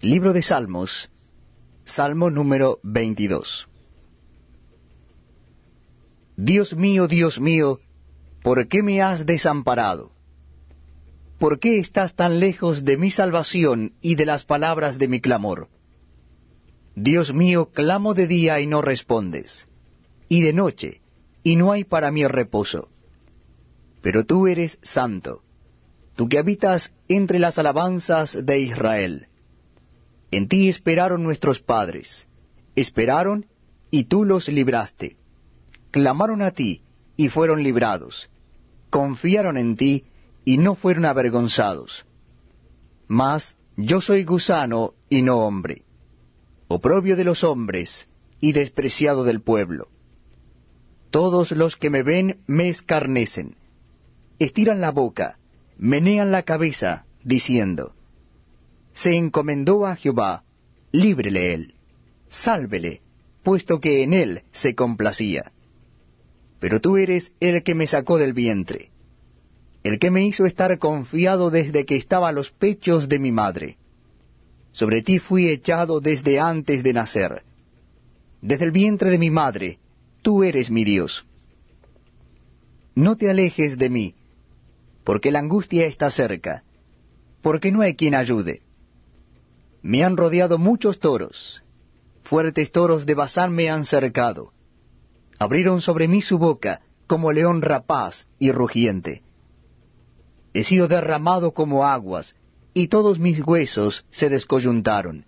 Libro de Salmos, Salmo número 22. Dios mío, Dios mío, ¿por qué me has desamparado? ¿Por qué estás tan lejos de mi salvación y de las palabras de mi clamor? Dios mío, clamo de día y no respondes, y de noche, y no hay para mí reposo. Pero tú eres santo, tú que habitas entre las alabanzas de Israel. En ti esperaron nuestros padres, esperaron y tú los libraste clamaron a ti y fueron librados, confiaron en ti y no fueron avergonzados. Mas yo soy gusano y no hombre, oprobio de los hombres y despreciado del pueblo. Todos los que me ven me escarnecen, estiran la boca, menean la cabeza, diciendo, Se encomendó a Jehová, líbrele él, sálvele, puesto que en él se complacía pero tú eres el que me sacó del vientre, el que me hizo estar confiado desde que estaba a los pechos de mi madre. Sobre ti fui echado desde antes de nacer. Desde el vientre de mi madre, tú eres mi Dios. No te alejes de mí, porque la angustia está cerca, porque no hay quien ayude. Me han rodeado muchos toros, fuertes toros de Bazán me han cercado Abrieron sobre mí su boca como león rapaz y rugiente. He sido derramado como aguas, y todos mis huesos se descoyuntaron.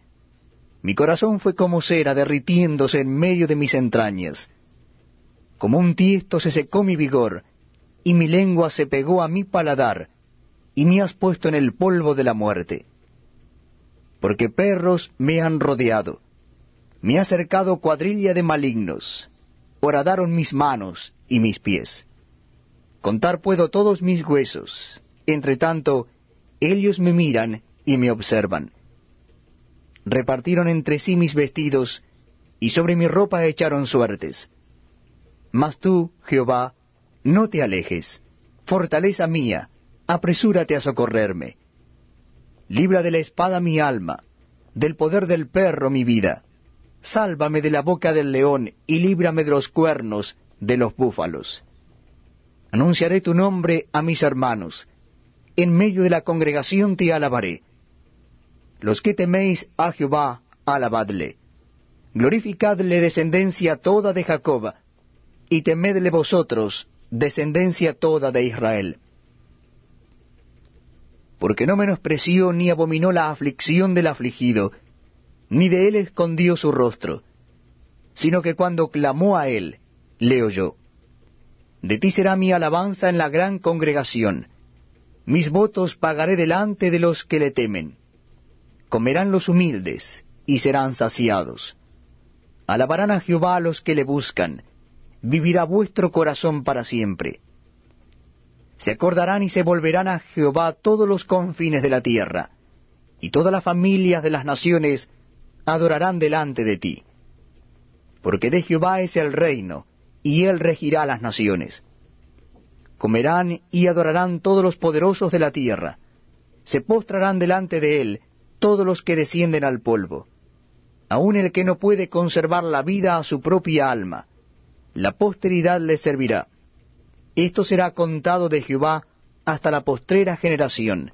Mi corazón fue como cera derritiéndose en medio de mis entrañas. Como un tiesto se secó mi vigor, y mi lengua se pegó a mi paladar, y me has puesto en el polvo de la muerte. Porque perros me han rodeado, me ha cercado cuadrilla de malignos, horadaron mis manos y mis pies. Contar puedo todos mis huesos, entre tanto, ellos me miran y me observan. Repartieron entre sí mis vestidos, y sobre mi ropa echaron suertes. Mas tú, Jehová, no te alejes, fortaleza mía, apresúrate a socorrerme. Libra de la espada mi alma, del poder del perro mi vida Sálvame de la boca del león y líbrame de los cuernos de los búfalos. Anunciaré tu nombre a mis hermanos. En medio de la congregación te alabaré. Los que teméis a Jehová, alabadle. Glorificadle descendencia toda de Jacob, y temedle vosotros, descendencia toda de Israel. Porque no menospreció ni abominó la aflicción del afligido, ni de él escondió su rostro, sino que cuando clamó a él, le oyó. De ti será mi alabanza en la gran congregación, mis votos pagaré delante de los que le temen. Comerán los humildes y serán saciados. Alabarán a Jehová a los que le buscan, vivirá vuestro corazón para siempre. Se acordarán y se volverán a Jehová todos los confines de la tierra, y todas las familias de las naciones adorarán delante de ti. Porque de Jehová es el reino, y él regirá las naciones. Comerán y adorarán todos los poderosos de la tierra, se postrarán delante de él todos los que descienden al polvo, aun el que no puede conservar la vida a su propia alma, la posteridad le servirá. Esto será contado de Jehová hasta la postrera generación.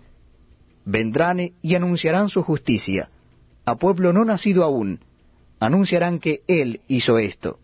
Vendrán y anunciarán su justicia a pueblo no nacido aún, anunciarán que Él hizo esto.